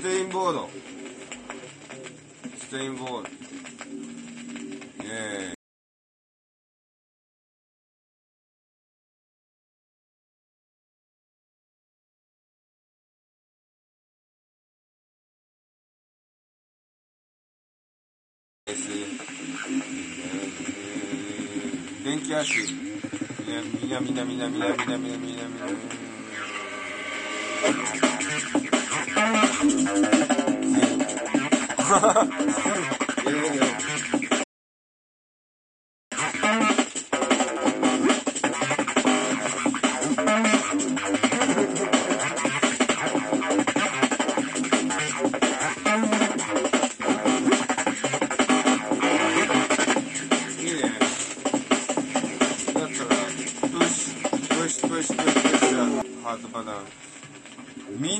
ステインボード。ステインボード。ええ。電気足。南南南南南南南南南南南南南み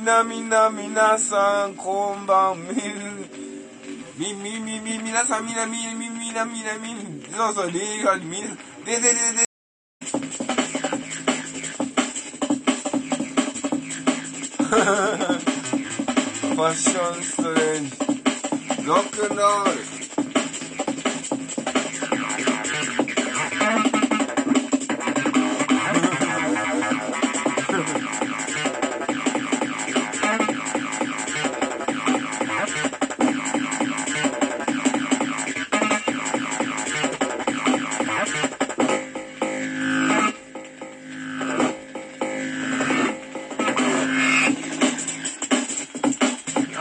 なみなみなさんこんばん。みみみみみ皆さんみなみみみなみなみそうそうリーガルみででででファッションストレンジロックンロール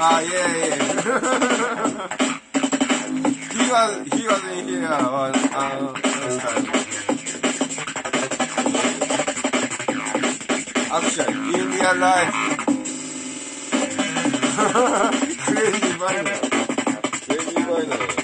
Ah, yeah, yeah. he was he was in here on uh, this time. Action in real life. Crazy minor. Crazy minor.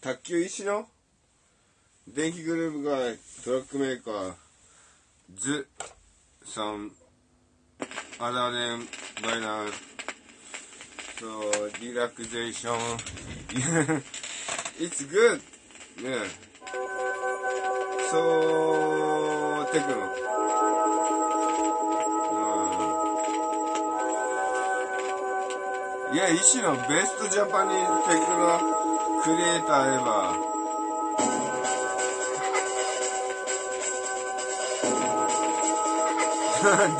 卓球石の電気グループがトラックメーカーズさんアダレンバイナーそうリラクゼーション。It's good! ねそうテクノ。うん。いや、石のベストジャパニーズテクノ。クリエイターエヴァ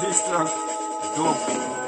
ディストラクドー プ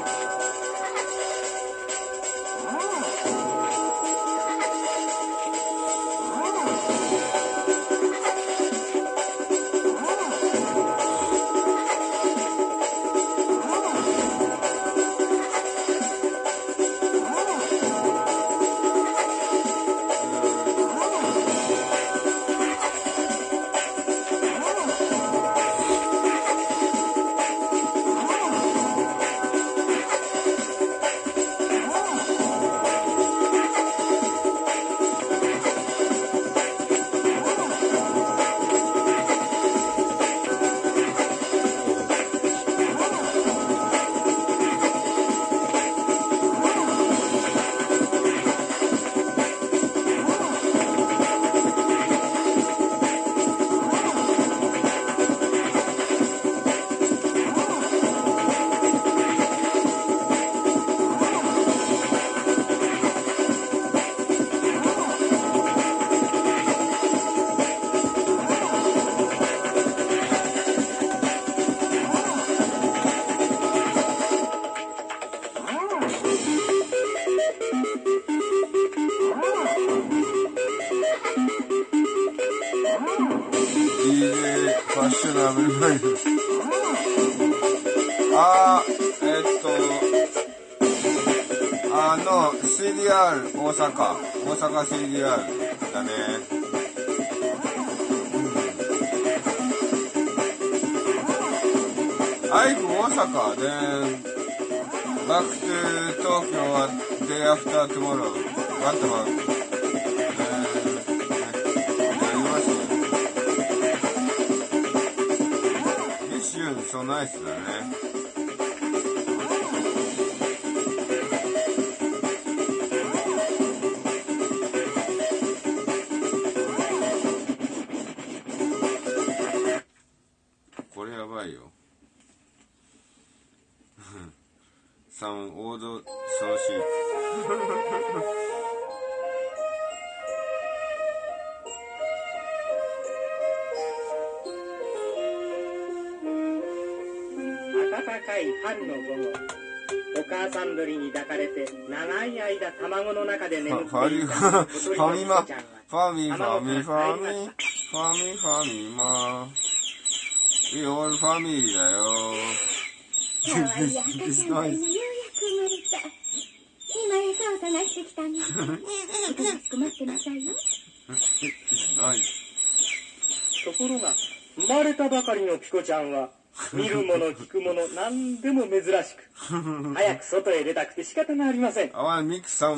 の CDR 大阪大阪 CDR だねう。アイブ大阪で、バックトゥー東京はデイアフタートゥモロー。バットマン。えー、ま、ね、一瞬備えイスだよね。3オードソーシ暖かい春の午後お母さん鳥に抱かれて長い間卵の中でフ眠っていたマ、ファミマ、キコちゃんはファミ、ファミ、ファミ、ファミ、ファミマ。We all ファミリーだよいい赤ちゃん鳥がようやく生まれた。今餌を探してきたんです。おとなしく待ってなさいよ。ナイところが生まれたばかりのピコちゃんは見るもの聞くもの何でも珍しく早く外へ出たくて仕方がありません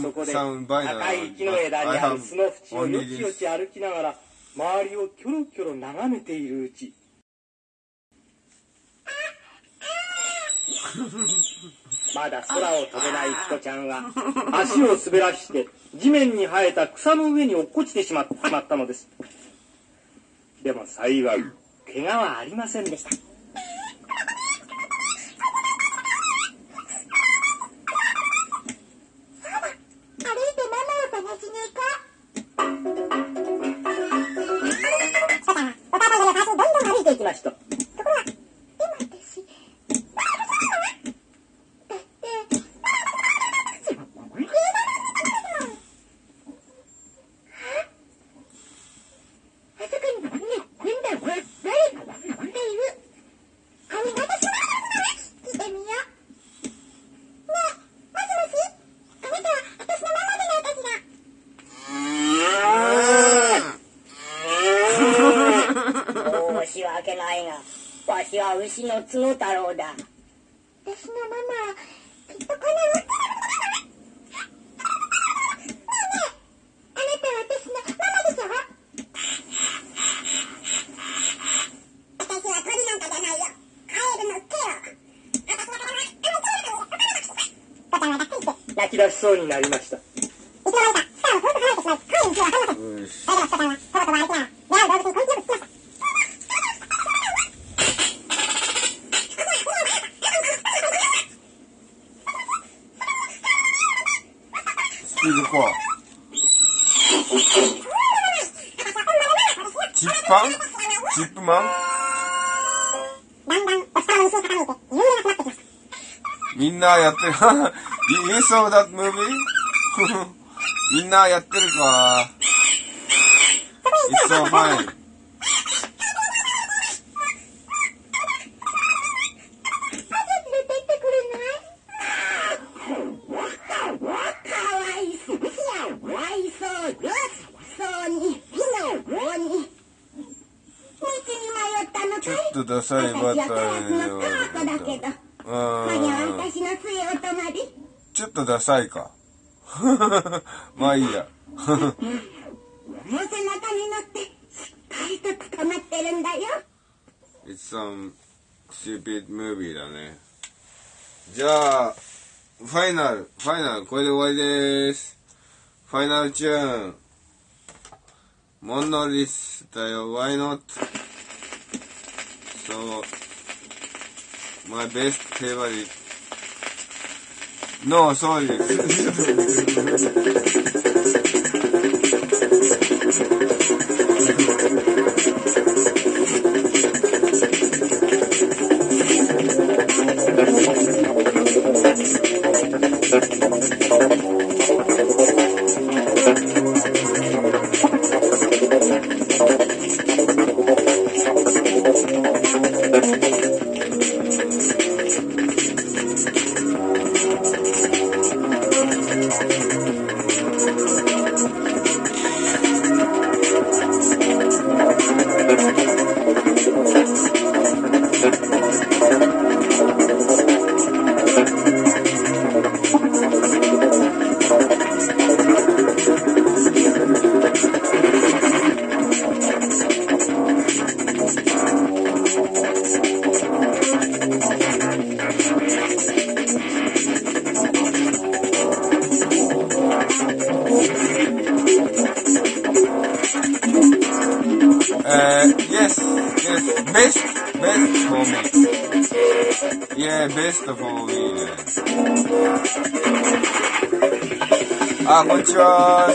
そこで高い木の枝にあるスの縁をよちよち歩きながら周りをキョロキョロ眺めているうちまだ空を飛べないピコちゃんは足を滑らして地面に生えた草の上に落っこちてしましまったのです。でも幸い怪我はありませんでした申し訳ないがわしは牛の角太郎だ。私のママはきっとこのねえねえあなたは私のママでしょ？私は鳥なんかじゃないよ。カエルの毛よ私の体はあの鳥なんだよガタガタついて。泣き出しそうになりましたいつの間にか舌を遠く離れてしまい飼い主は離さよし。それでも人さんはとうとう歩きながら出会う動物に根気よくつきましたスピードコア。チップパンチップマンだんだんお日様に背傾いて有名なくなってきましたみんなやってる。You saw that movie? みんなやってるか？It's so fine. ちょっとダサいバッターコだけどうマニ私の杖を止まりちょっとダサいか。まあいいや。お背中に乗ってしっかりと捕まってるんだよ It's some stupid movie だね。じゃあ、ファイナル、ファイナル、これで終わりです。ファイナルチューン。モンノリスだよ、why not? So, my best favorite. No, sorry. best, best for me. Yeah, best for me ね。あ、こんにちは。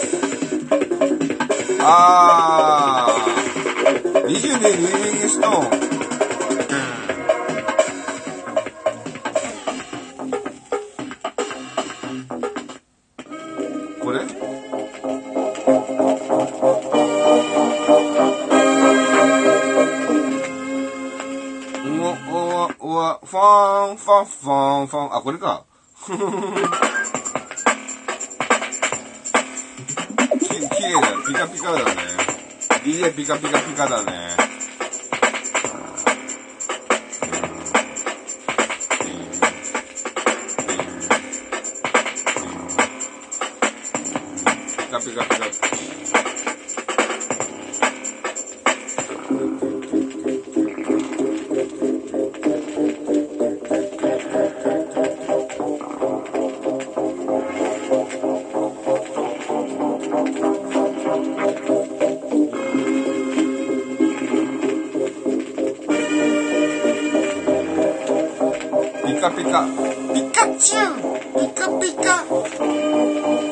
あー、22リファン、ファン、ファン、ファン。あ、これか。き、きれいだ。ピカピカだね。DJ ピカピカピカだね。ピカピカピカ。ピカピカ。ピカチュウピカピカ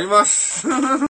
ります。